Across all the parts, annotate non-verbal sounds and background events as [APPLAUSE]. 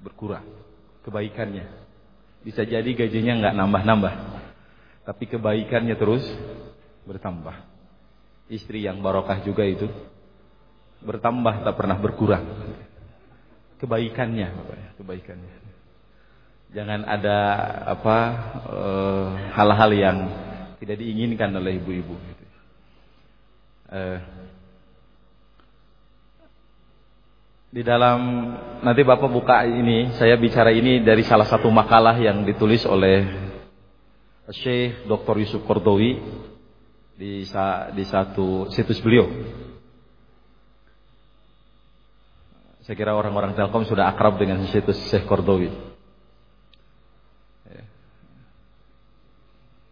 berkurang kebaikannya. Bisa jadi gajinya nggak nambah-nambah, tapi kebaikannya terus bertambah. Istri yang barokah juga itu bertambah tak pernah berkurang. Kebaikannya, kebaikannya. Jangan ada apa eh, hal-hal yang tidak diinginkan oleh ibu-ibu. Uh, Di dalam nanti Bapak buka ini, saya bicara ini dari salah satu makalah yang ditulis oleh Syekh Dr. Yusuf Kordowi di, di satu situs beliau. Saya kira orang-orang Telkom sudah akrab dengan situs Syekh Kordowi. Ya.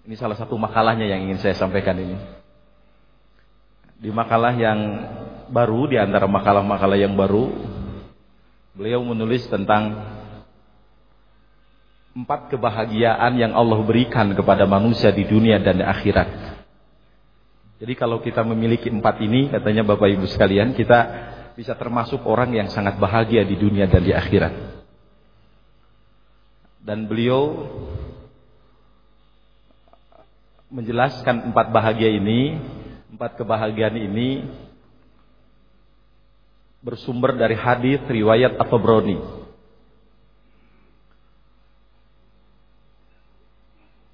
Ini salah satu makalahnya yang ingin saya sampaikan ini. Di makalah yang baru di antara makalah-makalah yang baru beliau menulis tentang empat kebahagiaan yang Allah berikan kepada manusia di dunia dan di akhirat. Jadi kalau kita memiliki empat ini, katanya Bapak Ibu sekalian, kita bisa termasuk orang yang sangat bahagia di dunia dan di akhirat. Dan beliau menjelaskan empat bahagia ini, empat kebahagiaan ini bersumber dari hadis riwayat atau broni.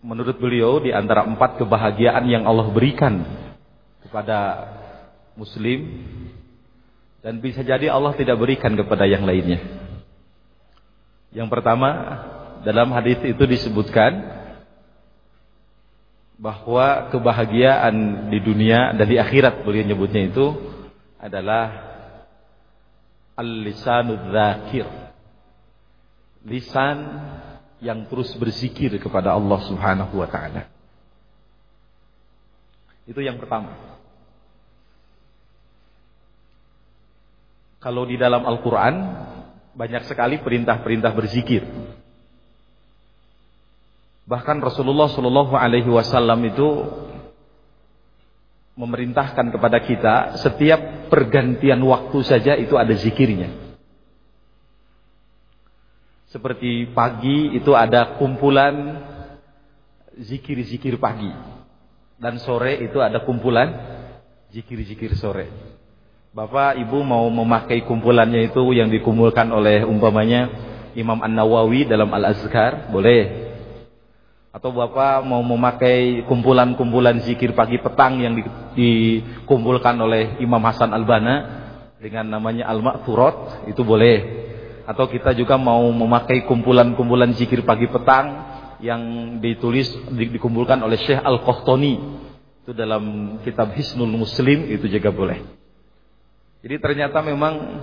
Menurut beliau di antara empat kebahagiaan yang Allah berikan kepada muslim dan bisa jadi Allah tidak berikan kepada yang lainnya. Yang pertama, dalam hadis itu disebutkan bahwa kebahagiaan di dunia dan di akhirat beliau nyebutnya itu adalah Al-lisanud dzakir. Lisan yang terus berzikir kepada Allah Subhanahu wa taala. Itu yang pertama. Kalau di dalam Al-Qur'an banyak sekali perintah-perintah berzikir. Bahkan Rasulullah Shallallahu alaihi wasallam itu memerintahkan kepada kita setiap pergantian waktu saja itu ada zikirnya. Seperti pagi itu ada kumpulan zikir-zikir pagi. Dan sore itu ada kumpulan zikir-zikir sore. Bapak, Ibu mau memakai kumpulannya itu yang dikumpulkan oleh umpamanya Imam An-Nawawi dalam Al-Azkar, boleh. Atau Bapak mau memakai kumpulan-kumpulan zikir pagi petang yang dikumpulkan oleh Imam Hasan Al-Bana dengan namanya Al-Ma'thurat, itu boleh. Atau kita juga mau memakai kumpulan-kumpulan zikir pagi petang yang ditulis dikumpulkan oleh Syekh Al-Qahtani itu dalam kitab Hisnul Muslim itu juga boleh. Jadi ternyata memang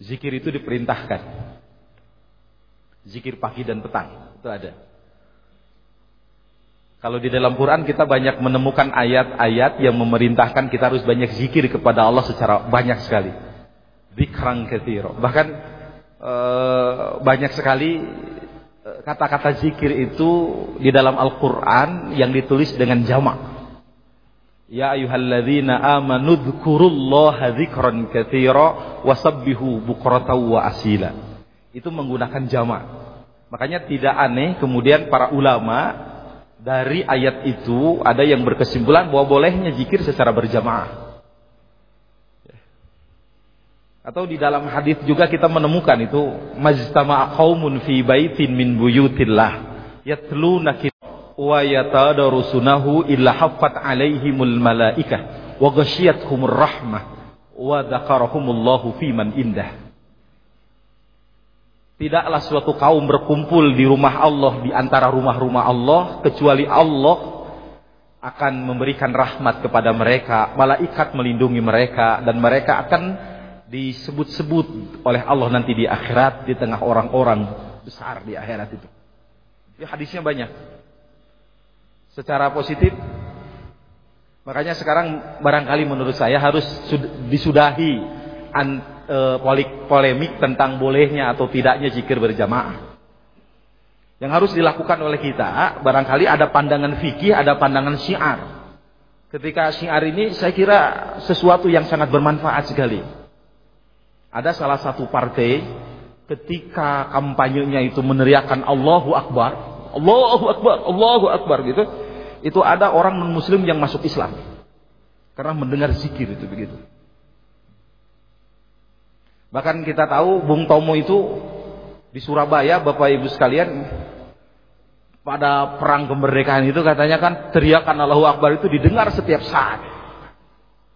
zikir itu diperintahkan. Zikir pagi dan petang itu ada. Kalau di dalam Quran kita banyak menemukan ayat-ayat yang memerintahkan kita harus banyak zikir kepada Allah secara banyak sekali. Zikran katsira. Bahkan e, banyak sekali eh, kata-kata zikir itu di dalam Al-Qur'an yang ditulis dengan jamak. Ya ayyuhalladzina amanu dzkurullaha dzikran katsira wasabbihu bukratan wa asila. Itu menggunakan jamak. Makanya tidak aneh kemudian para ulama dari ayat itu ada yang berkesimpulan bahwa bolehnya zikir secara berjamaah. Atau di dalam hadis juga kita menemukan itu majtama'a qaumun fi baitin min buyutillah yatluna wa yatadarusunahu illa haffat alaihimul malaikah wa ghasyiyatuhumur rahmah wa dzakarahumullahu fi man indah. Tidaklah suatu kaum berkumpul di rumah Allah di antara rumah-rumah Allah kecuali Allah akan memberikan rahmat kepada mereka, malaikat melindungi mereka dan mereka akan disebut-sebut oleh Allah nanti di akhirat di tengah orang-orang besar di akhirat itu. Ya, hadisnya banyak. Secara positif makanya sekarang barangkali menurut saya harus disudahi e, polemik tentang bolehnya atau tidaknya zikir berjamaah. Yang harus dilakukan oleh kita, barangkali ada pandangan fikih, ada pandangan syiar. Ketika syiar ini saya kira sesuatu yang sangat bermanfaat sekali. Ada salah satu partai ketika kampanyenya itu meneriakan Allahu Akbar, Allahu Akbar, Allahu Akbar gitu, itu ada orang non muslim yang masuk Islam. Karena mendengar zikir itu begitu. Bahkan kita tahu Bung Tomo itu di Surabaya, Bapak Ibu sekalian, pada perang kemerdekaan itu katanya kan teriakan Allahu Akbar itu didengar setiap saat.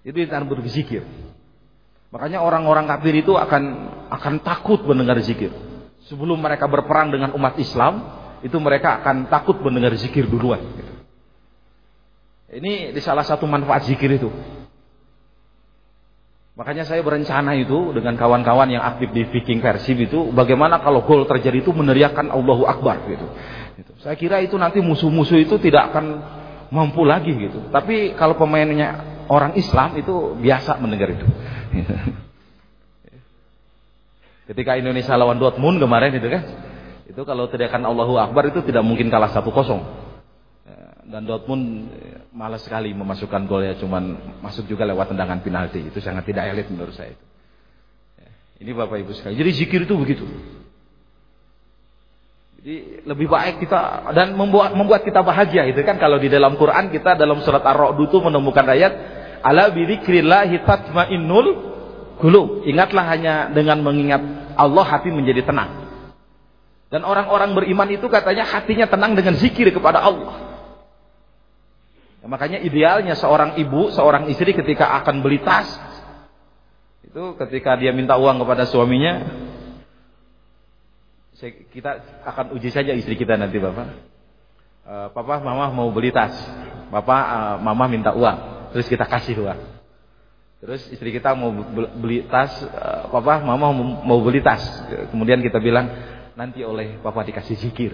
Itu yang berzikir. Makanya orang-orang kafir itu akan akan takut mendengar zikir. Sebelum mereka berperang dengan umat Islam, itu mereka akan takut mendengar zikir duluan. Ini di salah satu manfaat zikir itu. Makanya saya berencana itu dengan kawan-kawan yang aktif di Viking Persib itu, bagaimana kalau gol terjadi itu meneriakkan Allahu Akbar gitu. gitu. Saya kira itu nanti musuh-musuh itu tidak akan mampu lagi gitu. Tapi kalau pemainnya orang Islam itu biasa mendengar itu. [LAUGHS] Ketika Indonesia lawan Dortmund kemarin itu kan, itu kalau teriakan Allahu Akbar itu tidak mungkin kalah satu kosong. Dan Dortmund malas sekali memasukkan gol ya cuman masuk juga lewat tendangan penalti. Itu sangat tidak elit menurut saya itu. Ya, ini bapak ibu sekalian. Jadi zikir itu begitu. Jadi lebih baik kita dan membuat membuat kita bahagia itu kan. Kalau di dalam Quran kita dalam surat Ar-Ra'd itu menemukan ayat ala bidzikrillahi tatmainnul qulub. Ingatlah hanya dengan mengingat Allah hati menjadi tenang. Dan orang-orang beriman itu katanya hatinya tenang dengan zikir kepada Allah Ya, makanya idealnya seorang ibu, seorang istri ketika akan beli tas, itu ketika dia minta uang kepada suaminya, kita akan uji saja istri kita nanti bapak. E, papa, mama mau beli tas, papa, e, mama minta uang, terus kita kasih uang. Terus istri kita mau beli tas, e, papa, mama mau beli tas, kemudian kita bilang nanti oleh papa dikasih zikir.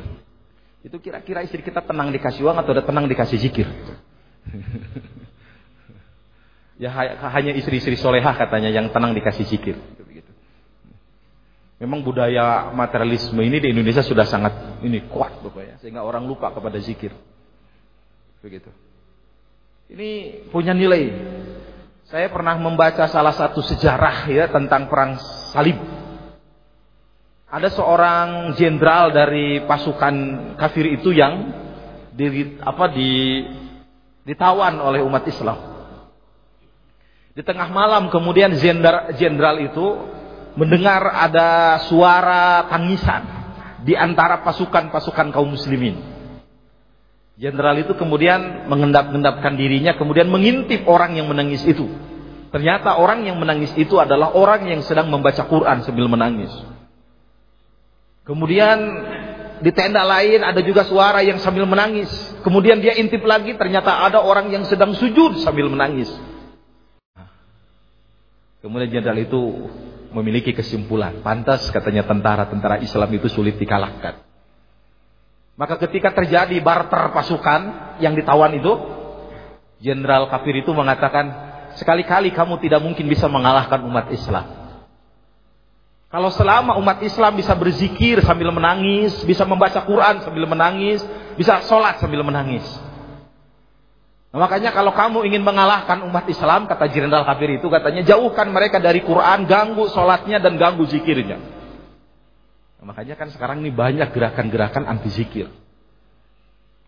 Itu kira-kira istri kita tenang dikasih uang atau tenang dikasih zikir? Ya hanya istri-istri solehah katanya yang tenang dikasih zikir. Memang budaya materialisme ini di Indonesia sudah sangat ini kuat Bapak ya, sehingga orang lupa kepada zikir. Begitu. Ini punya nilai. Saya pernah membaca salah satu sejarah ya tentang perang salib. Ada seorang jenderal dari pasukan kafir itu yang di apa di ditawan oleh umat Islam. Di tengah malam kemudian jenderal itu mendengar ada suara tangisan di antara pasukan-pasukan kaum muslimin. Jenderal itu kemudian mengendap-endapkan dirinya kemudian mengintip orang yang menangis itu. Ternyata orang yang menangis itu adalah orang yang sedang membaca Quran sambil menangis. Kemudian di tenda lain ada juga suara yang sambil menangis. Kemudian dia intip lagi ternyata ada orang yang sedang sujud sambil menangis. Kemudian jenderal itu memiliki kesimpulan. Pantas katanya tentara-tentara Islam itu sulit dikalahkan. Maka ketika terjadi barter pasukan yang ditawan itu, jenderal kafir itu mengatakan, sekali-kali kamu tidak mungkin bisa mengalahkan umat Islam. Kalau selama umat Islam bisa berzikir sambil menangis, bisa membaca Quran sambil menangis, bisa sholat sambil menangis. Nah, makanya kalau kamu ingin mengalahkan umat Islam, kata Jenderal Kafir itu katanya jauhkan mereka dari Quran, ganggu sholatnya dan ganggu zikirnya. Nah, makanya kan sekarang ini banyak gerakan-gerakan anti zikir.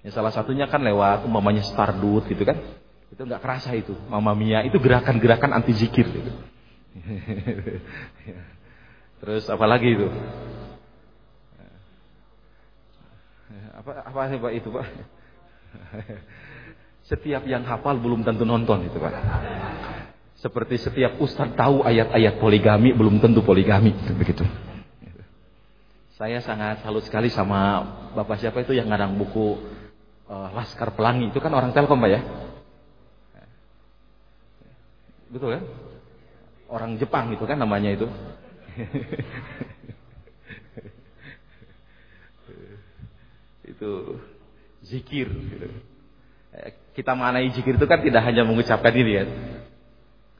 Ya, salah satunya kan lewat umpamanya Stardut gitu kan. Itu nggak kerasa itu, Mama Mia itu gerakan-gerakan anti zikir gitu. [LAUGHS] Terus apa lagi itu? Apa apa sih Pak itu Pak? Setiap yang hafal belum tentu nonton itu Pak. Seperti setiap ustaz tahu ayat-ayat poligami belum tentu poligami begitu. Saya sangat salut sekali sama Bapak siapa itu yang ngarang buku uh, Laskar Pelangi itu kan orang Telkom Pak ya? Betul kan? Orang Jepang itu kan namanya itu. [LAUGHS] itu zikir. Kita mengenai zikir itu kan tidak hanya mengucapkan ini ya.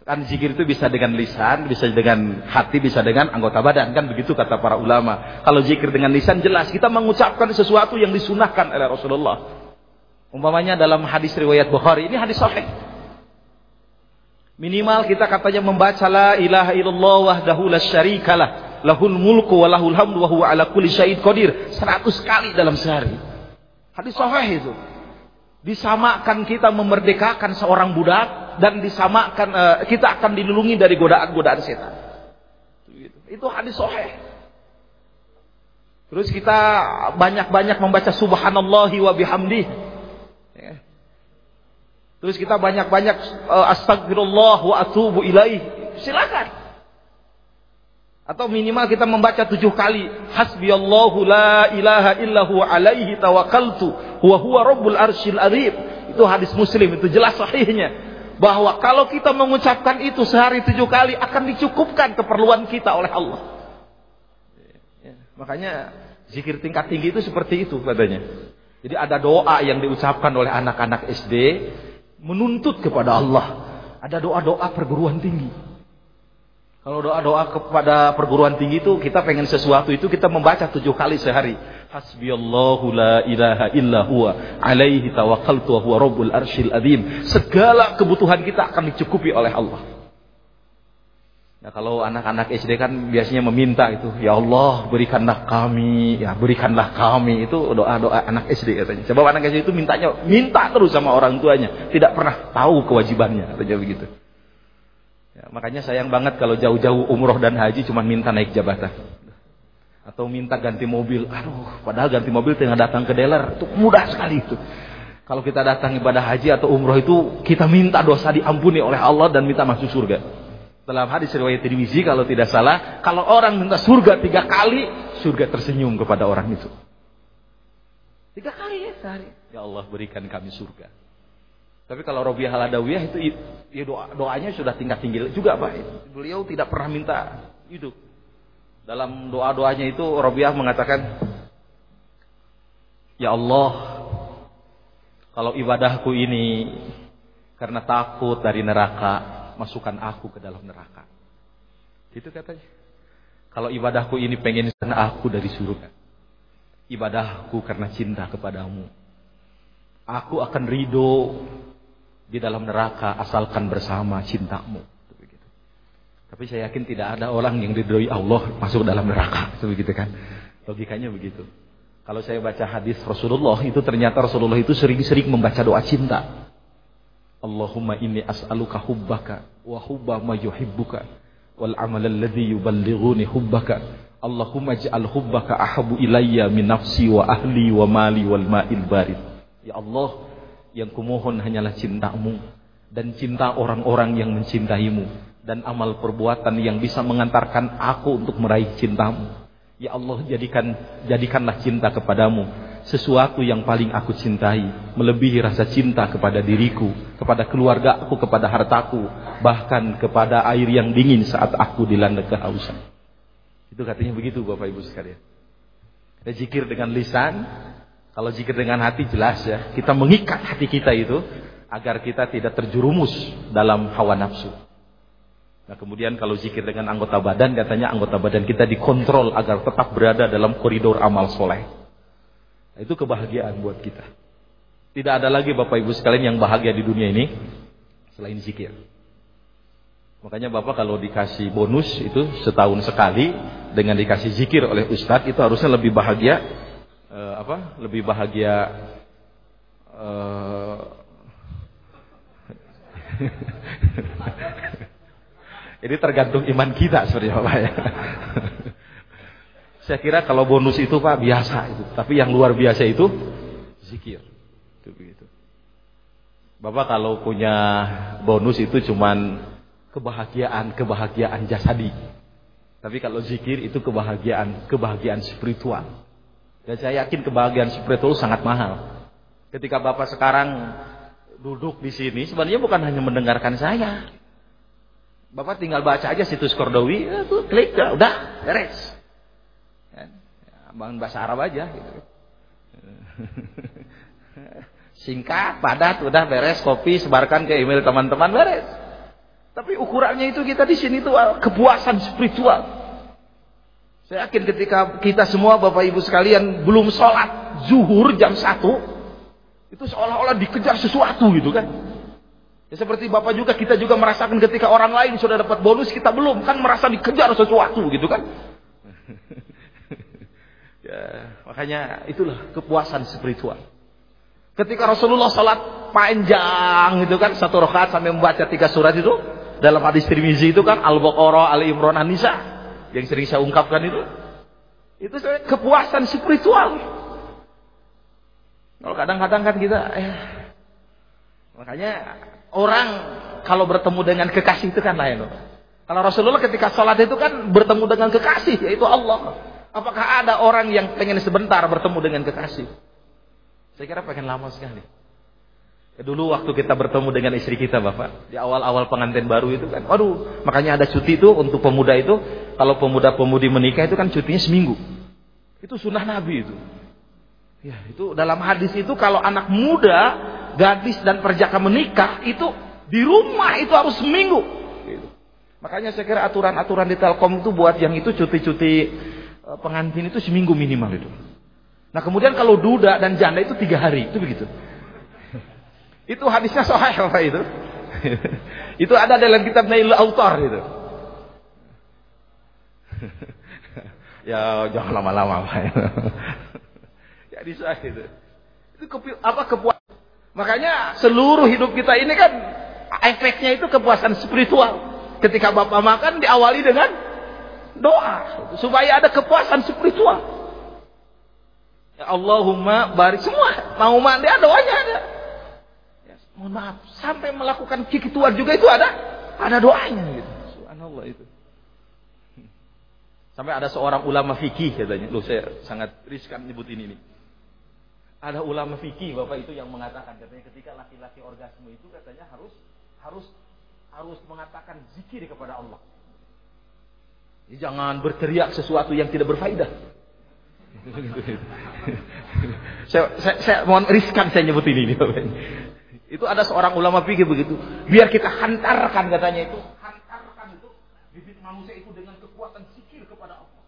Kan zikir itu bisa dengan lisan, bisa dengan hati, bisa dengan anggota badan. Kan begitu kata para ulama. Kalau zikir dengan lisan jelas kita mengucapkan sesuatu yang disunahkan oleh Rasulullah. Umpamanya dalam hadis riwayat Bukhari, ini hadis sahih. Minimal kita katanya membaca la ilaha illallah wahdahu la syarikalah. lahul mulku wa lahul hamdu wa huwa ala kulli syai'in qadir 100 kali dalam sehari. Hadis sahih itu. Disamakan kita memerdekakan seorang budak dan disamakan uh, kita akan dilindungi dari godaan-godaan setan. Itu hadis sahih. Terus kita banyak-banyak membaca subhanallahi wa bihamdih. Ya. Terus kita banyak-banyak uh, astagfirullah wa atubu ilaih. Silakan. Atau minimal kita membaca tujuh kali. Hasbiyallahu la ilaha illahu alaihi tawakkaltu. Huwa huwa rabbul arshil azim. Itu hadis muslim. Itu jelas sahihnya. Bahwa kalau kita mengucapkan itu sehari tujuh kali. Akan dicukupkan keperluan kita oleh Allah. Ya, makanya zikir tingkat tinggi itu seperti itu katanya. Jadi ada doa yang diucapkan oleh anak-anak SD. Menuntut kepada Allah. Ada doa-doa perguruan tinggi. Kalau doa-doa kepada perguruan tinggi itu kita pengen sesuatu itu kita membaca tujuh kali sehari. Hasbiyallahu la ilaha illa huwa alaihi tawakkaltu wa huwa rabbul arsyil azim. Segala kebutuhan kita akan dicukupi oleh Allah. Nah kalau anak-anak SD kan biasanya meminta itu, ya Allah berikanlah kami, ya berikanlah kami itu doa-doa anak SD katanya. Sebab anak SD itu mintanya minta terus sama orang tuanya, tidak pernah tahu kewajibannya katanya begitu. Ya, makanya sayang banget kalau jauh-jauh umroh dan haji cuma minta naik jabatan. Atau minta ganti mobil. Aduh, padahal ganti mobil tinggal datang ke dealer. Itu mudah sekali itu. Kalau kita datang ibadah haji atau umroh itu, kita minta dosa diampuni oleh Allah dan minta masuk surga. Dalam hadis riwayat Tirmizi kalau tidak salah, kalau orang minta surga tiga kali, surga tersenyum kepada orang itu. Tiga kali ya sehari. Ya Allah berikan kami surga. Tapi kalau Robiah Haladawiyah itu ya doa, doanya sudah tingkat tinggi juga Pak. Beliau tidak pernah minta hidup. Dalam doa-doanya itu Robiah mengatakan, Ya Allah, kalau ibadahku ini karena takut dari neraka, masukkan aku ke dalam neraka. Itu katanya. Kalau ibadahku ini pengen karena aku dari surga. Ibadahku karena cinta kepadamu. Aku akan ridho di dalam neraka asalkan bersama cintamu. Tapi saya yakin tidak ada orang yang diridhoi Allah masuk dalam neraka, begitu kan? Logikanya begitu. Kalau saya baca hadis Rasulullah itu ternyata Rasulullah itu sering-sering membaca doa cinta. Allahumma inni as'aluka hubbaka wa hubba ma yuhibbuka wal amal alladhi yuballighuni hubbaka. Allahumma ij'al hubbaka ahabu ilayya min nafsi wa ahli wa mali wal ma'il barid. Ya Allah, yang kumohon hanyalah cintamu dan cinta orang-orang yang mencintaimu dan amal perbuatan yang bisa mengantarkan aku untuk meraih cintamu. Ya Allah jadikan jadikanlah cinta kepadamu sesuatu yang paling aku cintai melebihi rasa cinta kepada diriku, kepada keluarga aku, kepada hartaku, bahkan kepada air yang dingin saat aku dilanda kehausan. Itu katanya begitu Bapak Ibu sekalian. Ada zikir dengan lisan, kalau zikir dengan hati jelas ya, kita mengikat hati kita itu agar kita tidak terjerumus dalam hawa nafsu. Nah kemudian kalau zikir dengan anggota badan katanya anggota badan kita dikontrol agar tetap berada dalam koridor amal soleh. Itu kebahagiaan buat kita. Tidak ada lagi Bapak Ibu sekalian yang bahagia di dunia ini selain zikir. Makanya Bapak kalau dikasih bonus itu setahun sekali dengan dikasih zikir oleh Ustadz itu harusnya lebih bahagia uh, apa lebih bahagia uh, [LAUGHS] ini tergantung iman kita sebenarnya Pak ya. [LAUGHS] Saya kira kalau bonus itu Pak biasa itu, tapi yang luar biasa itu zikir. Itu begitu. Bapak kalau punya bonus itu cuman kebahagiaan, kebahagiaan jasadi. Tapi kalau zikir itu kebahagiaan, kebahagiaan spiritual. Dan saya yakin kebahagiaan itu sangat mahal. Ketika Bapak sekarang duduk di sini, sebenarnya bukan hanya mendengarkan saya. Bapak tinggal baca aja situs Kordowi, itu eh, klik, udah, beres. Bangun bahasa Arab aja. Gitu. Singkat, padat, udah beres, kopi, sebarkan ke email teman-teman, beres. Tapi ukurannya itu kita di sini tuh kepuasan spiritual. Saya yakin ketika kita semua Bapak Ibu sekalian belum sholat zuhur jam 1 itu seolah-olah dikejar sesuatu gitu kan. Ya seperti Bapak juga kita juga merasakan ketika orang lain sudah dapat bonus kita belum kan merasa dikejar sesuatu gitu kan. Ya, makanya itulah kepuasan spiritual. Ketika Rasulullah salat panjang itu kan satu rakaat sampai membaca tiga surat itu dalam hadis Tirmizi itu kan Al-Baqarah, Al-Imran, An-Nisa yang sering saya ungkapkan itu. Itu kepuasan spiritual. Kalau kadang-kadang kan kita eh, makanya orang kalau bertemu dengan kekasih itu kan lain. Kalau Rasulullah ketika sholat itu kan bertemu dengan kekasih yaitu Allah. Apakah ada orang yang pengen sebentar bertemu dengan kekasih? Saya kira pengen lama sekali. Dulu waktu kita bertemu dengan istri kita Bapak, di awal-awal pengantin baru itu kan, aduh, makanya ada cuti itu untuk pemuda itu, kalau pemuda-pemudi menikah itu kan cutinya seminggu. Itu sunnah Nabi itu. Ya, itu dalam hadis itu kalau anak muda, gadis dan perjaka menikah itu di rumah itu harus seminggu. Gitu. Makanya saya kira aturan-aturan di Telkom itu buat yang itu cuti-cuti pengantin itu seminggu minimal itu. Nah kemudian kalau duda dan janda itu tiga hari, itu begitu. Itu hadisnya sahih apa itu? [LAUGHS] itu ada dalam kitab Nailul Autar itu. [LAUGHS] ya jangan lama-lama Pak. Jadi [LAUGHS] sahih itu. Itu kepu apa kepuasan. Makanya seluruh hidup kita ini kan efeknya itu kepuasan spiritual. Ketika Bapak makan diawali dengan doa supaya ada kepuasan spiritual. Ya Allahumma barik semua. Mau mandi ada doanya ada. Ya, mohon maaf, sampai melakukan kikituan juga itu ada ada doanya gitu. Subhanallah itu. Sampai ada seorang ulama fikih katanya. Loh saya sangat riskan nyebut ini nih. Ada ulama fikih Bapak itu yang mengatakan katanya ketika laki-laki orgasme itu katanya harus harus harus mengatakan zikir kepada Allah. Jangan berteriak sesuatu yang tidak berfaedah [LAUGHS] saya, saya, saya mohon riskan saya nyebut ini. Itu ada seorang ulama pikir begitu. Biar kita hantarkan katanya itu. Hantarkan itu bibit manusia itu dengan kekuatan sikir kepada Allah.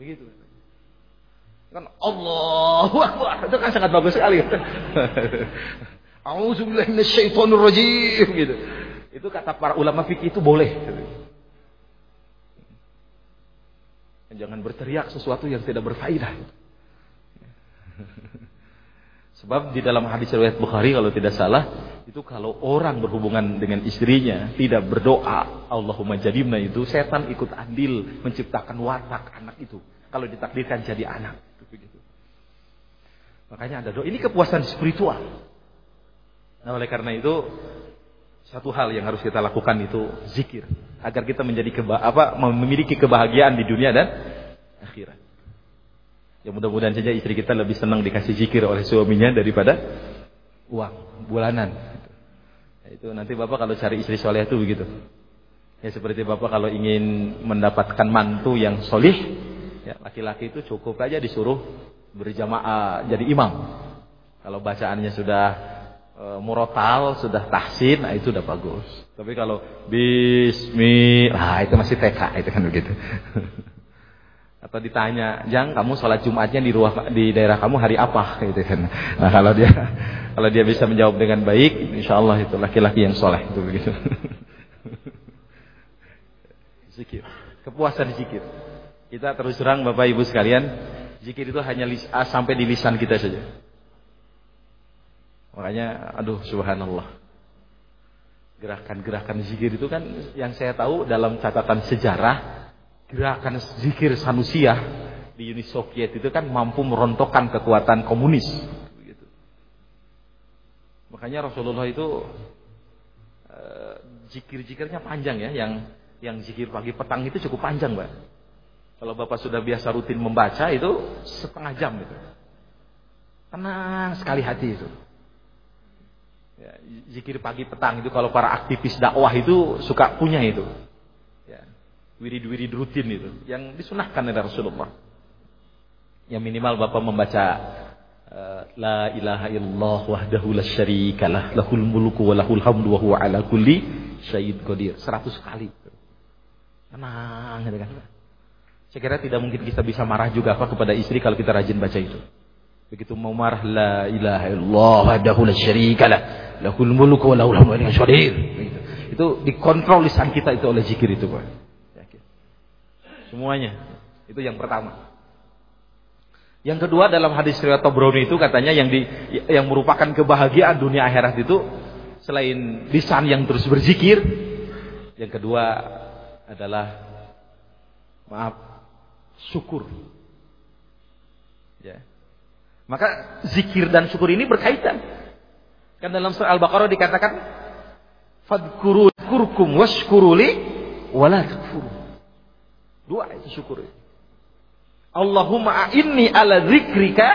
Begitu. Kan Allah Akbar. Itu kan sangat bagus sekali. [LAUGHS] A'udzubillahi minasyaitonirrajim gitu. Itu kata para ulama fikih itu boleh. Jangan berteriak sesuatu yang tidak berfaedah. Sebab di dalam hadis riwayat Bukhari kalau tidak salah, itu kalau orang berhubungan dengan istrinya tidak berdoa, Allahumma jadimna itu setan ikut andil menciptakan watak anak itu. Kalau ditakdirkan jadi anak. Makanya ada doa. Ini kepuasan spiritual. Nah oleh karena itu satu hal yang harus kita lakukan itu zikir agar kita menjadi keba apa memiliki kebahagiaan di dunia dan akhirat. Ya mudah-mudahan saja istri kita lebih senang dikasih zikir oleh suaminya daripada uang bulanan. Ya, itu nanti Bapak kalau cari istri soleh itu begitu. Ya seperti Bapak kalau ingin mendapatkan mantu yang solih, ya laki-laki itu cukup aja disuruh berjamaah jadi imam. Kalau bacaannya sudah e, murotal, sudah tahsin, nah itu udah bagus. Tapi kalau bismillah, nah itu masih TK itu kan begitu. [LAUGHS] Atau ditanya, "Jang, kamu sholat Jumatnya di ruang di daerah kamu hari apa?" gitu kan. Nah, kalau dia [LAUGHS] kalau dia bisa menjawab dengan baik, insya Allah itu laki-laki yang soleh itu begitu. [LAUGHS] zikir. Kepuasan zikir. Kita terus terang Bapak Ibu sekalian, zikir itu hanya ah, sampai di lisan kita saja. Makanya aduh subhanallah. Gerakan-gerakan zikir itu kan yang saya tahu dalam catatan sejarah gerakan zikir Sanusia di Uni Soviet itu kan mampu merontokkan kekuatan komunis. Makanya Rasulullah itu uh, zikir-zikirnya panjang ya, yang yang zikir pagi petang itu cukup panjang, Mbak. Kalau Bapak sudah biasa rutin membaca itu setengah jam itu. Tenang sekali hati itu. Ya, zikir pagi petang itu kalau para aktivis dakwah itu suka punya itu. Ya, wirid-wirid rutin itu yang disunahkan oleh Rasulullah. Yang minimal Bapak membaca uh, La ilaha illallah wahdahu la syarikalah lahul mulku wa lahul hamdu wa huwa ala kulli syai'in qadir 100 kali. Tenang gitu kan. Saya kira tidak mungkin kita bisa marah juga apa kepada istri kalau kita rajin baca itu. Begitu mau marah la ilaha illallah wahdahu la syarikalah lahul mulku wa lahul hamdu qadir. Itu dikontrol lisan kita itu oleh zikir itu, Pak. Semuanya. Itu yang pertama. Yang kedua dalam hadis riwayat Tabrani itu katanya yang di yang merupakan kebahagiaan dunia akhirat itu selain lisan yang terus berzikir, yang kedua adalah maaf syukur. Ya. Maka zikir dan syukur ini berkaitan. Kan dalam surah Al-Baqarah dikatakan fadkuru kurkum washkuruli wala takfuru. Dua itu syukur. Allahumma a'inni ala zikrika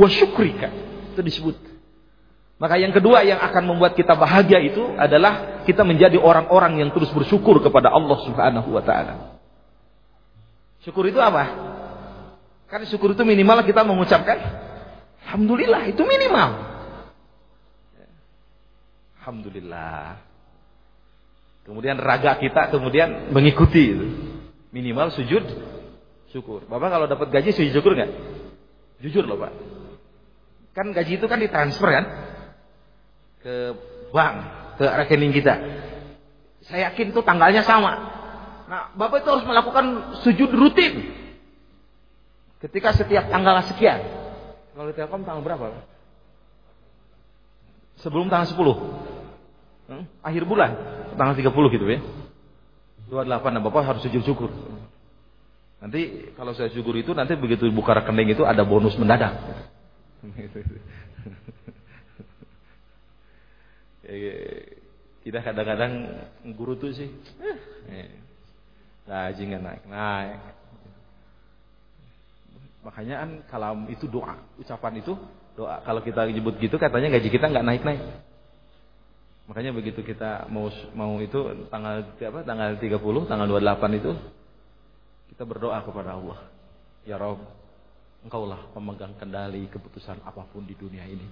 wa syukrika. Itu disebut. Maka yang kedua yang akan membuat kita bahagia itu adalah kita menjadi orang-orang yang terus bersyukur kepada Allah Subhanahu wa taala. Syukur itu apa? Kan syukur itu minimal kita mengucapkan alhamdulillah, itu minimal. Alhamdulillah. Kemudian raga kita kemudian mengikuti. Minimal sujud syukur. Bapak kalau dapat gaji sujud syukur nggak? Jujur loh Pak. Kan gaji itu kan ditransfer kan ke bank, ke rekening kita. Saya yakin itu tanggalnya sama. Nah, Bapak itu harus melakukan sujud rutin. Ketika setiap tanggal sekian. Kalau di Telkom tanggal berapa? Sebelum tanggal 10. Hmm? Akhir bulan, tanggal 30 gitu ya. 28 nah Bapak harus sujud syukur. Nanti kalau saya syukur itu nanti begitu buka rekening itu ada bonus mendadak. [LAUGHS] Kita kadang-kadang guru tuh sih, gaji nggak naik naik. Makanya kan kalau itu doa, ucapan itu doa. Kalau kita nyebut gitu katanya gaji kita nggak naik naik. Makanya begitu kita mau mau itu tanggal apa tanggal 30, tanggal 28 itu kita berdoa kepada Allah. Ya Rob, Engkaulah pemegang kendali keputusan apa pun di dunia ini.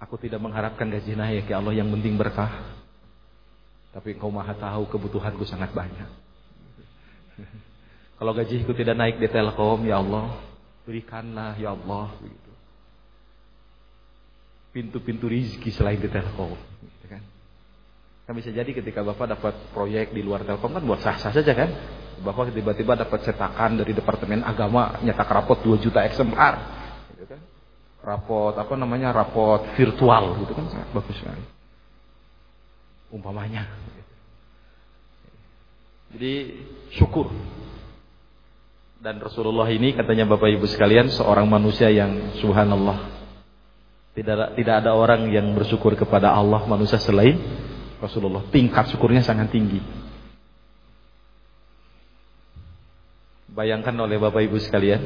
Aku tidak mengharapkan gaji naik ya Allah yang penting berkah. Tapi engkau maha tahu kebutuhanku sangat banyak. [LAUGHS] Kalau gajiku tidak naik di Telkom, ya Allah, berikanlah ya Allah. Pintu-pintu rizki selain di Telkom. Kan bisa jadi ketika Bapak dapat proyek di luar Telkom kan buat sah-sah saja kan. Bapak tiba-tiba dapat cetakan dari Departemen Agama nyetak rapot 2 juta eksemplar. Gitu kan. Rapot apa namanya? Rapot virtual gitu kan sangat bagus sekali. Umpamanya. Jadi syukur. Dan Rasulullah ini katanya Bapak Ibu sekalian seorang manusia yang subhanallah tidak tidak ada orang yang bersyukur kepada Allah manusia selain Rasulullah. Tingkat syukurnya sangat tinggi. Bayangkan oleh Bapak Ibu sekalian,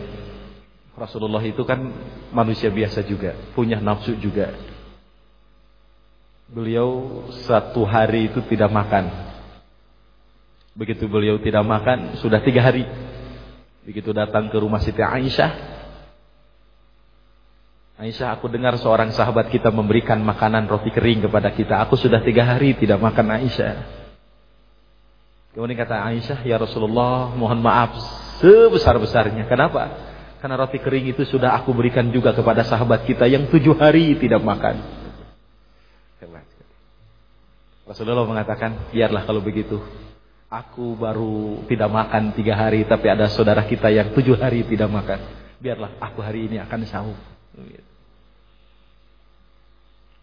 Rasulullah itu kan manusia biasa juga, punya nafsu juga. Beliau satu hari itu tidak makan. Begitu beliau tidak makan, sudah tiga hari. Begitu datang ke rumah Siti Aisyah, Aisyah, aku dengar seorang sahabat kita memberikan makanan roti kering kepada kita. Aku sudah tiga hari tidak makan Aisyah. Kemudian kata Aisyah, ya Rasulullah, mohon maaf sebesar-besarnya. Kenapa? Karena roti kering itu sudah aku berikan juga kepada sahabat kita yang tujuh hari tidak makan. Rasulullah mengatakan, biarlah kalau begitu. Aku baru tidak makan tiga hari, tapi ada saudara kita yang tujuh hari tidak makan. Biarlah aku hari ini akan sahur.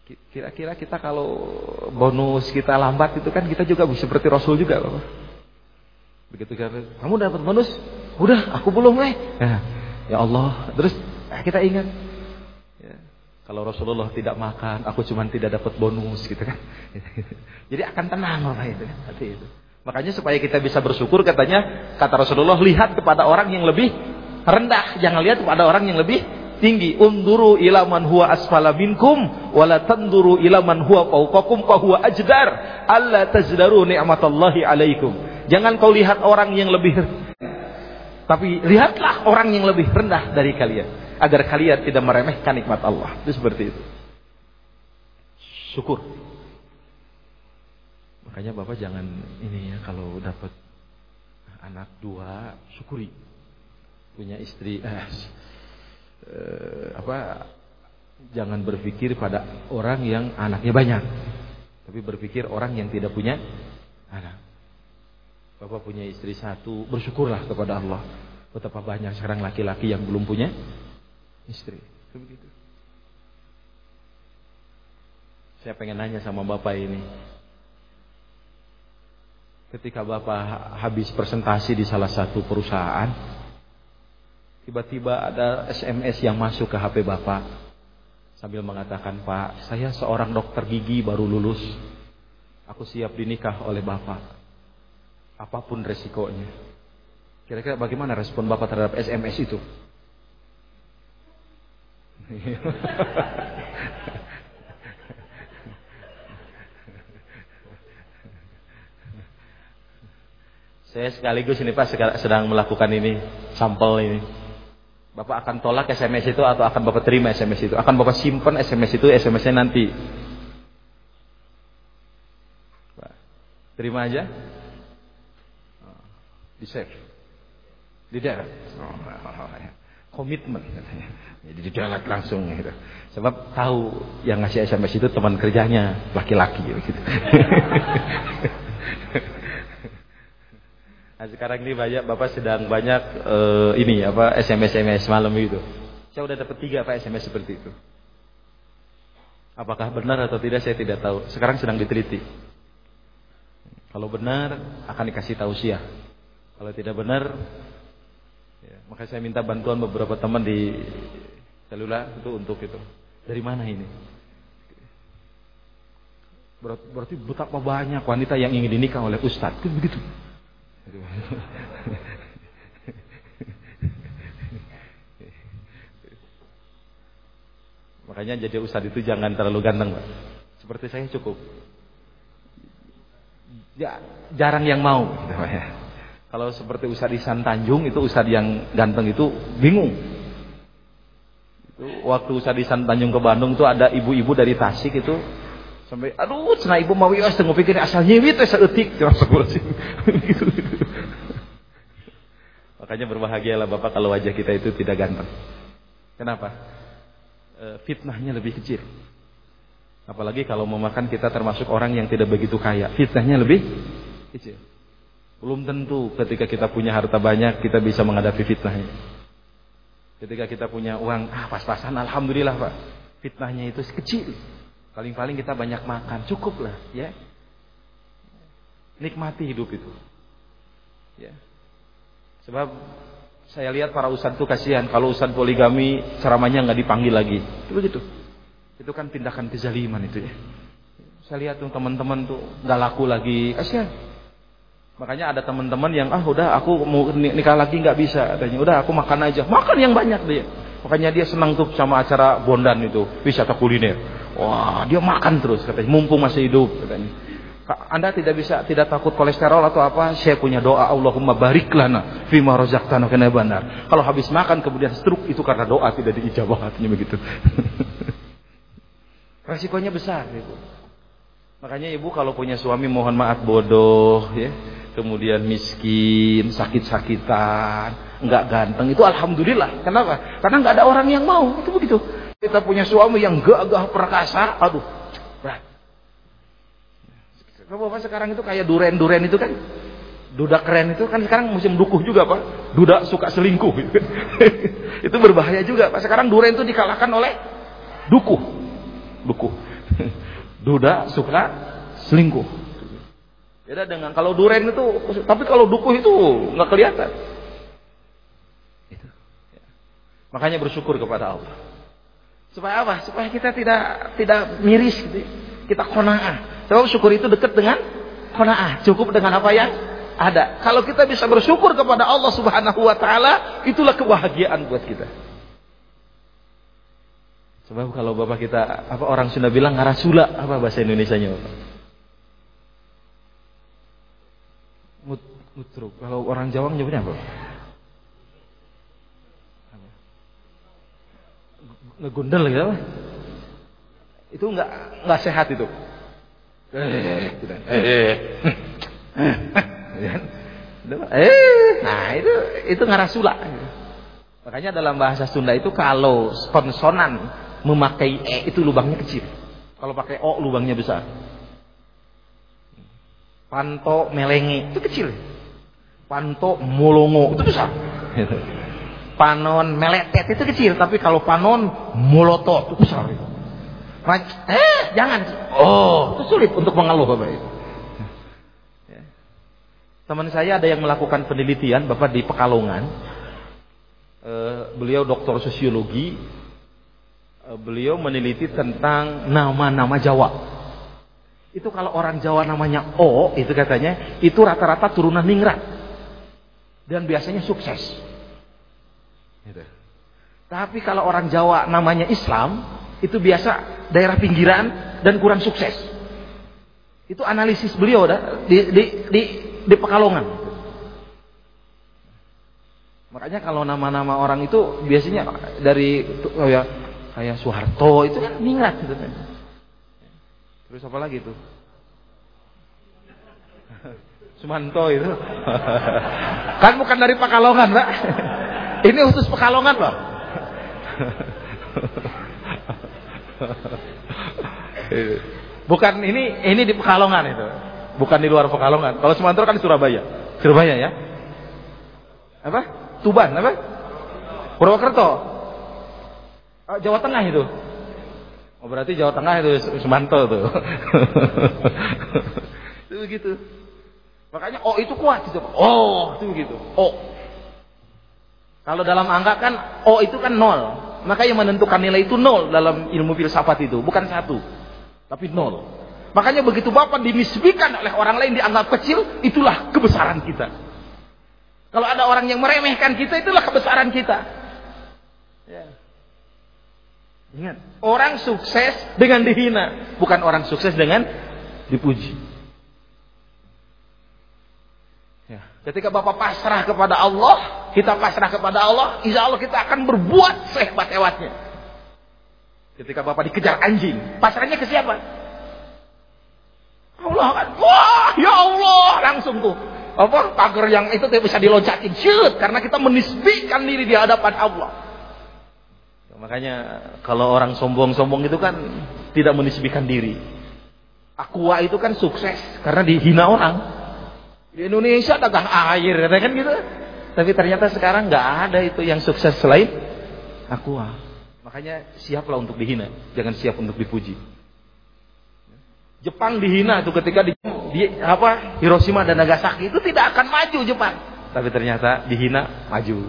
Kira-kira kita kalau bonus kita lambat itu kan kita juga bisa seperti Rasul juga Bapak. Begitu kita, kamu dapat bonus? Udah, aku belum eh. Nah, ya Allah, terus eh, kita ingat ya, kalau Rasulullah tidak makan, aku cuma tidak dapat bonus gitu kan. [LAUGHS] Jadi akan tenang Bapak itu kan, hati itu. Makanya supaya kita bisa bersyukur katanya kata Rasulullah lihat kepada orang yang lebih rendah, jangan lihat kepada orang yang lebih tinggi. Unduru ila man huwa asfala minkum wala tanduru ila man huwa fawqakum fa huwa ajdar alla tajdaru ni'matallahi alaikum. Jangan kau lihat orang yang lebih tapi lihatlah orang yang lebih rendah dari kalian agar kalian tidak meremehkan nikmat Allah. Itu seperti itu. Syukur. Makanya Bapak jangan ini ya kalau dapat anak dua syukuri. Punya istri eh, eh, apa jangan berpikir pada orang yang anaknya banyak tapi berpikir orang yang tidak punya anak Bapak punya istri satu, bersyukurlah kepada Allah. Betapa banyak sekarang laki-laki yang belum punya istri. Begitu. Saya pengen nanya sama Bapak ini. Ketika Bapak habis presentasi di salah satu perusahaan, tiba-tiba ada SMS yang masuk ke HP Bapak sambil mengatakan, "Pak, saya seorang dokter gigi baru lulus. Aku siap dinikah oleh Bapak. Apa pun resikonya." Kira-kira bagaimana respon Bapak terhadap SMS itu? [LAUGHS] Saya sekaligus ini Pak sedang melakukan ini sampel ini. Bapak akan tolak SMS itu atau akan Bapak terima SMS itu? Akan Bapak simpan SMS itu SMS-nya nanti. Terima aja. Oh, di save. Di darat. Oh, komitmen katanya. Jadi di darat langsung gitu. Sebab tahu yang ngasih SMS itu teman kerjanya laki-laki gitu. [LAUGHS] Nah, sekarang ini banyak Bapak sedang banyak uh, ini apa SMS SMS malam itu. Saya udah dapat tiga apa SMS seperti itu. Apakah benar atau tidak saya tidak tahu. Sekarang sedang diteliti. Kalau benar akan dikasih tausiah. Kalau tidak benar, ya, maka saya minta bantuan beberapa teman di seluler itu untuk itu. Dari mana ini? Berarti betapa banyak wanita yang ingin dinikah oleh ustadz. Kan begitu. Makanya jadi ustadz itu jangan terlalu ganteng, Pak. Seperti saya cukup. Ya, jarang yang mau. Kalau seperti Ustadz Isan Tanjung itu Ustadz yang ganteng itu bingung. Itu waktu Ustadz Isan Tanjung ke Bandung itu ada ibu-ibu dari Tasik itu Sampai aduh cenah ibu mau wios teu pikir asal teh saeutik gitu. Makanya berbahagialah Bapak kalau wajah kita itu tidak ganteng. Kenapa? E, fitnahnya lebih kecil. Apalagi kalau memakan kita termasuk orang yang tidak begitu kaya, fitnahnya lebih kecil. Belum tentu ketika kita punya harta banyak kita bisa menghadapi fitnahnya. Ketika kita punya uang, ah pas-pasan alhamdulillah Pak. Fitnahnya itu kecil. Paling-paling kita banyak makan, cukup lah, ya. Nikmati hidup itu. Ya. Sebab saya lihat para ustadz itu kasihan kalau ustadz poligami ceramahnya nggak dipanggil lagi. Itu begitu. Itu kan tindakan kezaliman itu ya. Saya lihat tuh teman-teman tuh nggak laku lagi, kasihan. Makanya ada teman-teman yang ah udah aku mau nikah lagi nggak bisa katanya. Udah aku makan aja. Makan yang banyak dia. Makanya dia senang tuh sama acara bondan itu, wisata kuliner. Wah, dia makan terus katanya, mumpung masih hidup katanya. Anda tidak bisa tidak takut kolesterol atau apa? Saya punya doa Allahumma barik lana fima razaqtana kana benar. Kalau habis makan kemudian stroke itu karena doa tidak diijabah artinya begitu. [LAUGHS] Resikonya besar Ibu. Makanya Ibu kalau punya suami mohon maaf bodoh ya, kemudian miskin, sakit-sakitan, enggak ganteng itu alhamdulillah. Kenapa? Karena enggak ada orang yang mau. Itu begitu. Kita punya suami yang gagah perkasa, aduh, berat. Bapak sekarang itu kayak duren-duren itu kan, duda keren itu kan sekarang musim dukuh juga pak, duda suka selingkuh. [LAUGHS] itu berbahaya juga pak. Sekarang duren itu dikalahkan oleh dukuh, dukuh. [LAUGHS] Duda suka selingkuh. Beda dengan kalau duren itu, tapi kalau dukuh itu nggak kelihatan. Itu. Makanya bersyukur kepada Allah. Supaya apa? Supaya kita tidak tidak miris gitu. Kita kona'ah. Sebab syukur itu dekat dengan kona'ah. Cukup dengan apa yang ada. Kalau kita bisa bersyukur kepada Allah Subhanahu wa taala, itulah kebahagiaan buat kita. Sebab kalau Bapak kita apa orang Sunda bilang ngarasula, apa bahasa Indonesianya, Bapak? Mut, mutruk. Kalau orang Jawa nyebutnya apa? Ngegundel gitu itu nggak nggak sehat itu. Eh, eh, eh, nah itu itu ngarasula makanya dalam bahasa Sunda itu kalau konsonan memakai e itu lubangnya kecil. Kalau pakai o lubangnya besar. Panto melenge itu kecil. Panto molongo itu besar. [LAUGHS] Panon meletet itu kecil, tapi kalau panon moloto itu besar. Eh, jangan. Oh, itu sulit untuk mengeluh Bapak itu. Ya. Teman saya ada yang melakukan penelitian, Bapak di Pekalongan. Uh, beliau dokter sosiologi. Uh, beliau meneliti tentang nama-nama Jawa. Itu kalau orang Jawa namanya O, itu katanya, itu rata-rata turunan ningrat. Dan biasanya sukses. Gitu. Tapi kalau orang Jawa namanya Islam, itu biasa daerah pinggiran dan kurang sukses. Itu analisis beliau dah, di, di, di, di Pekalongan. Makanya kalau nama-nama orang itu biasanya dari oh ya, kayak Soeharto itu kan ningrat gitu kan. Terus apa lagi tuh? [LAUGHS] Sumanto itu. [LAUGHS] kan bukan dari Pekalongan, Pak. Ini khusus Pekalongan, Pak. [LAUGHS] Bukan ini ini di Pekalongan itu. Bukan di luar Pekalongan. Kalau Sumanto kan di Surabaya. Surabaya ya. Apa? Tuban apa? Purwokerto. Oh, Jawa Tengah itu. Oh berarti Jawa Tengah itu Sumanto tuh. [LAUGHS] itu begitu. Makanya oh itu kuat itu. Oh itu begitu. Oh. Kalau dalam angka kan oh itu kan nol. Maka yang menentukan nilai itu nol dalam ilmu filsafat itu, bukan satu, tapi nol. Makanya begitu Bapak dimisbikan oleh orang lain dianggap kecil, itulah kebesaran kita. Kalau ada orang yang meremehkan kita, itulah kebesaran kita. Ya. Ingat, orang sukses dengan dihina, bukan orang sukses dengan dipuji. Ya. Ketika Bapak pasrah kepada Allah, kita pasrah kepada Allah, insya Allah kita akan berbuat sehebat-hebatnya. Ketika Bapak dikejar anjing, pasrahnya ke siapa? Allah kan, wah ya Allah, langsung tuh. Apa pagar yang itu tidak bisa diloncatin, shoot, karena kita menisbikan diri di hadapan Allah. Makanya kalau orang sombong-sombong itu kan tidak menisbikan diri. Aqua itu kan sukses karena dihina orang. Di Indonesia dagang air, kan gitu. Tapi ternyata sekarang nggak ada itu yang sukses selain Aqua. Makanya siaplah untuk dihina, jangan siap untuk dipuji. Jepang dihina itu ketika di, di apa Hiroshima dan Nagasaki itu tidak akan maju Jepang. Tapi ternyata dihina maju.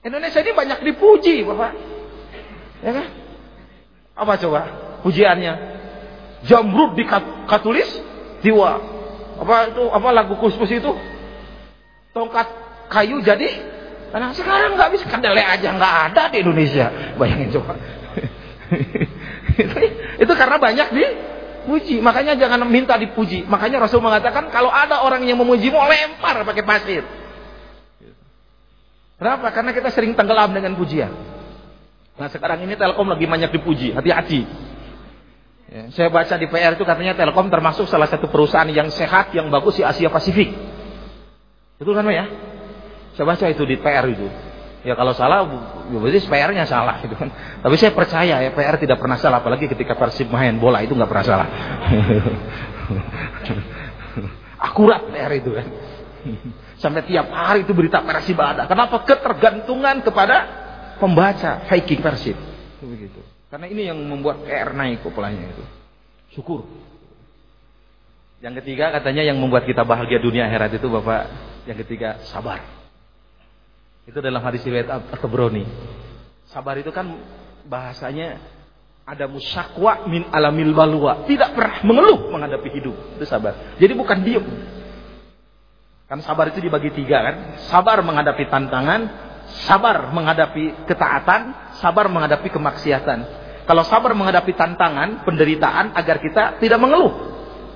Indonesia ini banyak dipuji, Bapak. Ya kan? Apa coba? Pujiannya. Jamrud dikatulis jiwa. Apa itu? Apa lagu kusmus itu? Tongkat kayu jadi karena sekarang nggak bisa kendele aja nggak ada di Indonesia. Bayangin coba. [LAUGHS] itu, karena banyak dipuji. Makanya jangan minta dipuji. Makanya Rasul mengatakan kalau ada orang yang memuji mau lempar pakai pasir. Kenapa? Karena kita sering tenggelam dengan pujian. Nah sekarang ini Telkom lagi banyak dipuji, hati-hati. Ya, saya baca di PR itu katanya Telkom termasuk salah satu perusahaan yang sehat, yang bagus di Asia Pasifik. Itu kan ya? Saya baca itu di PR itu. Ya kalau salah, ya berarti PR-nya salah gitu kan. Tapi saya percaya ya PR tidak pernah salah, apalagi ketika Persib main bola itu nggak pernah salah. [LAUGHS] Akurat PR itu kan. Sampai tiap hari itu berita Persib ada. Kenapa? Ketergantungan kepada pembaca Viking Persib. Begitu. Karena ini yang membuat PR naik kepalanya itu. Syukur. Yang ketiga katanya yang membuat kita bahagia dunia akhirat itu Bapak. Yang ketiga sabar. Itu dalam hadis riwayat atau Broni. Sabar itu kan bahasanya ada musakwa min alamil balwa. Tidak pernah mengeluh menghadapi hidup. Itu sabar. Jadi bukan diem. Kan sabar itu dibagi tiga kan. Sabar menghadapi tantangan, sabar menghadapi ketaatan, sabar menghadapi kemaksiatan. Kalau sabar menghadapi tantangan, penderitaan agar kita tidak mengeluh.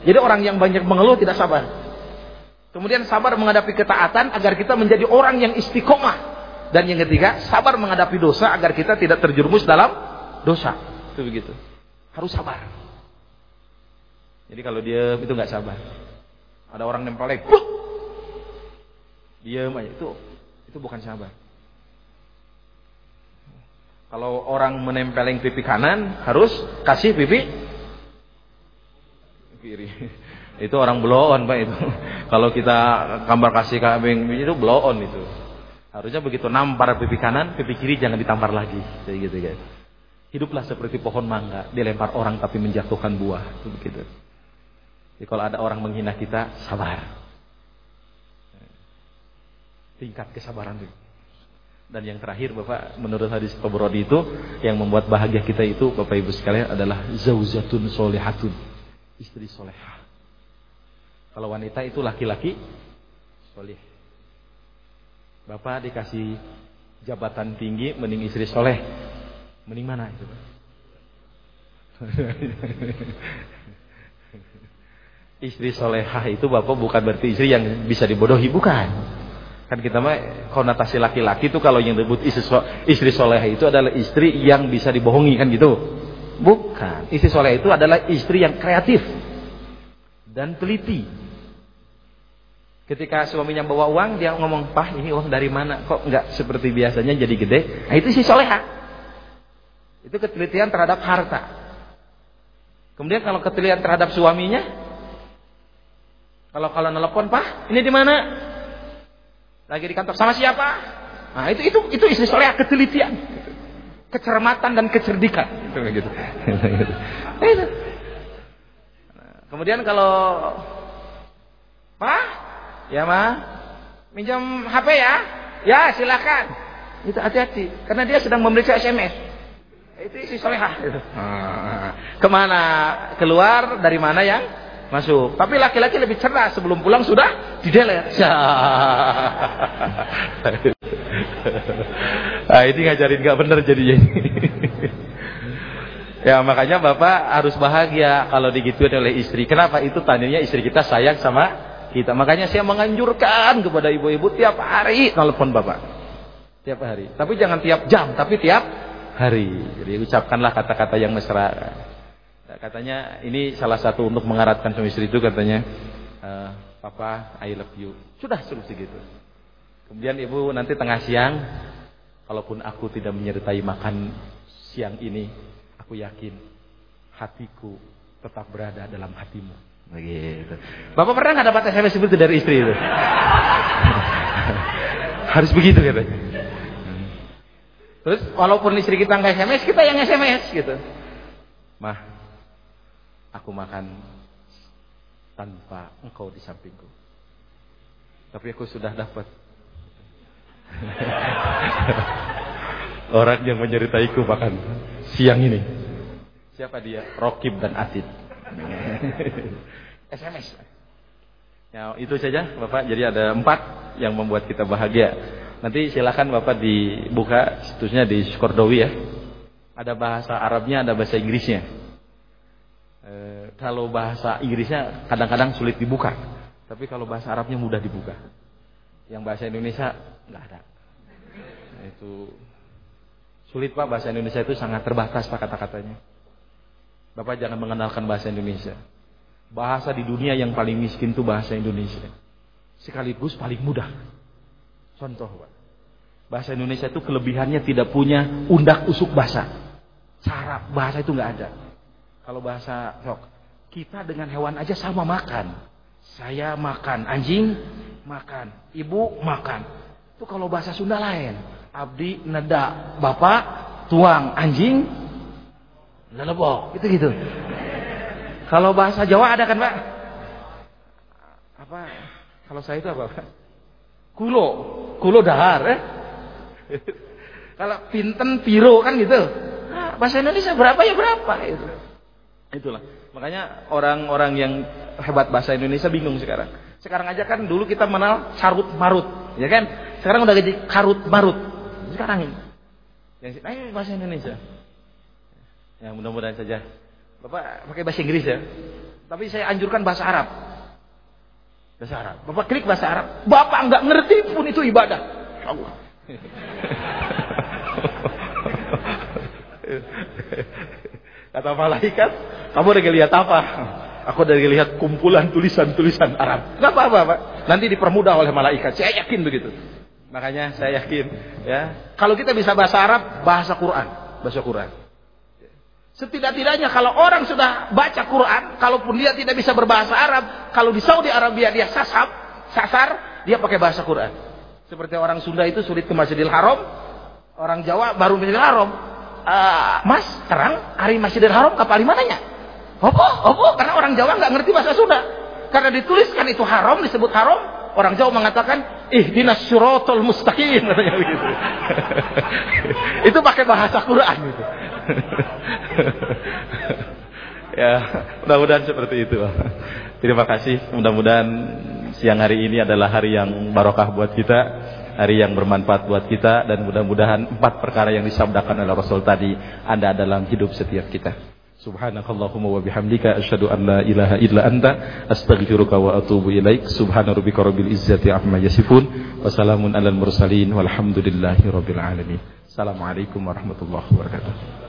Jadi orang yang banyak mengeluh tidak sabar. Kemudian sabar menghadapi ketaatan agar kita menjadi orang yang istiqomah. Dan yang ketiga, sabar menghadapi dosa agar kita tidak terjerumus dalam dosa. Itu begitu. Harus sabar. Jadi kalau dia itu nggak sabar. Ada orang nempelnya, diam aja itu itu bukan sabar. Kalau orang menempeleng pipi kanan harus kasih pipi kiri. Itu orang blow on Pak itu. [LAUGHS] Kalau kita gambar kasih kambing itu blow on itu. Harusnya begitu nampar pipi kanan, pipi kiri jangan ditampar lagi. Jadi gitu guys. Hiduplah seperti pohon mangga, dilempar orang tapi menjatuhkan buah. Itu begitu. Jadi kalau ada orang menghina kita, sabar. Tingkat kesabaran itu. Dan yang terakhir Bapak, menurut hadis Tabrani itu yang membuat bahagia kita itu Bapak Ibu sekalian adalah zaujatun solehatun. Istri solehah. Kalau wanita itu laki-laki soleh. Bapak dikasih jabatan tinggi mending istri soleh. Mending mana itu? [LAUGHS] istri solehah itu bapak bukan berarti istri yang bisa dibodohi bukan. Kan kita mah konotasi laki-laki itu kalau yang disebut istri, istri solehah itu adalah istri yang bisa dibohongi kan gitu. Bukan. Istri solehah itu adalah istri yang kreatif dan teliti. Ketika suaminya bawa uang, dia ngomong, "Pah, ini uang dari mana? Kok nggak seperti biasanya jadi gede?" Nah, itu si soleha. Itu ketelitian terhadap harta. Kemudian kalau ketelitian terhadap suaminya, kalau kalau nelpon, "Pak, ini di mana?" Lagi di kantor sama siapa? Nah, itu itu itu istri soleh ketelitian. Kecermatan dan kecerdikan. Itu gitu. [LAUGHS] Kemudian kalau Pak, ya ma, minjam HP ya? Ya, silakan. Itu hati-hati, karena dia sedang memeriksa SMS. Itu isi solehah. Itu. Ke mana keluar, dari mana yang masuk. Tapi laki-laki lebih cerdas. Sebelum pulang sudah didelet. nah, [LAUGHS] ini ngajarin gak bener jadinya. Ya makanya bapak harus bahagia kalau digituin oleh istri. Kenapa? Itu tandanya istri kita sayang sama kita. Makanya saya menganjurkan kepada ibu-ibu tiap hari telepon bapak. Tiap hari. Tapi jangan tiap jam, tapi tiap hari. Jadi ucapkanlah kata-kata yang mesra. Nah, katanya ini salah satu untuk mengaratkan suami istri itu katanya, e, Papa, I love you. Sudah cukup segitu. Kemudian ibu nanti tengah siang, kalaupun aku tidak menyertai makan siang ini, aku yakin hatiku tetap berada dalam hatimu. Begitu. Bapak pernah nggak dapat SMS itu dari istri itu? [LAUGHS] Harus begitu katanya. Terus walaupun istri kita nggak SMS, kita yang SMS gitu. Mah, aku makan tanpa engkau di sampingku. Tapi aku sudah dapat [LAUGHS] orang yang menyeritaiku makan siang ini. Siapa dia? Rokib dan Atid. [LAUGHS] SMS. Ya, itu saja Bapak. Jadi ada empat yang membuat kita bahagia. Nanti silakan Bapak dibuka situsnya di Skordowi ya. Ada bahasa Arabnya, ada bahasa Inggrisnya. E, kalau bahasa Inggrisnya kadang-kadang sulit dibuka. Tapi kalau bahasa Arabnya mudah dibuka. Yang bahasa Indonesia nggak ada. Itu sulit Pak bahasa Indonesia itu sangat terbatas Pak kata-katanya. Bapak jangan mengenalkan bahasa Indonesia. Bahasa di dunia yang paling miskin itu bahasa Indonesia. Sekaligus paling mudah. Contoh Pak. Bahasa Indonesia itu kelebihannya tidak punya undak usuk bahasa. Cara bahasa itu nggak ada. Kalau bahasa sok, kita dengan hewan aja sama makan. Saya makan, anjing makan, ibu makan. Itu kalau bahasa Sunda lain. Abdi neda, bapak tuang, anjing lelebok. Itu gitu. Kalau bahasa Jawa ada kan, Pak? Apa? Kalau saya itu apa, Pak? Kulo, kulo dahar, eh? [LAUGHS] Kalau pinten piro kan gitu. Nah, bahasa Indonesia berapa ya berapa itu. Itulah. Makanya orang-orang yang hebat bahasa Indonesia bingung sekarang. Sekarang aja kan dulu kita mengenal carut marut, ya kan? Sekarang udah jadi karut marut. Sekarang ini. Yang nah, bahasa Indonesia. Ya mudah-mudahan saja. Bapak pakai bahasa Inggris ya. Tapi saya anjurkan bahasa Arab. Bahasa Arab. Bapak klik bahasa Arab. Bapak nggak ngerti pun itu ibadah. Allah. [LAUGHS] Kata malaikat, kamu udah lihat apa? Aku udah lihat kumpulan tulisan-tulisan Arab. Gak apa-apa, Pak. Nanti dipermudah oleh malaikat. Saya yakin begitu. Makanya saya yakin, ya. Kalau kita bisa bahasa Arab, bahasa Quran, bahasa Quran. Setidak-tidaknya kalau orang sudah baca Quran, kalaupun dia tidak bisa berbahasa Arab, kalau di Saudi Arabia dia sasab, sasar, dia pakai bahasa Quran. Seperti orang Sunda itu sulit ke Masjidil Haram, orang Jawa baru Masjidil Haram. Uh, mas, terang hari Masjidil Haram kapal mananya? Apa? Apa? Karena orang Jawa nggak ngerti bahasa Sunda. Karena dituliskan itu haram, disebut haram, orang Jawa mengatakan ihdinas syiratal mustaqim katanya [LAUGHS] begitu. itu pakai bahasa Quran gitu. [LAUGHS] ya, mudah-mudahan seperti itu. Terima kasih. Mudah-mudahan siang hari ini adalah hari yang barokah buat kita, hari yang bermanfaat buat kita dan mudah-mudahan empat perkara yang disabdakan oleh Rasul tadi ada dalam hidup setiap kita. Subhanakallahumma wa bihamdika asyhadu an la ilaha illa anta astaghfiruka wa atubu ilaik. Subhana rabbika rabbil izzati amma yasifun wa salamun alal mursalin walhamdulillahi rabbil alamin. Assalamualaikum warahmatullahi wabarakatuh.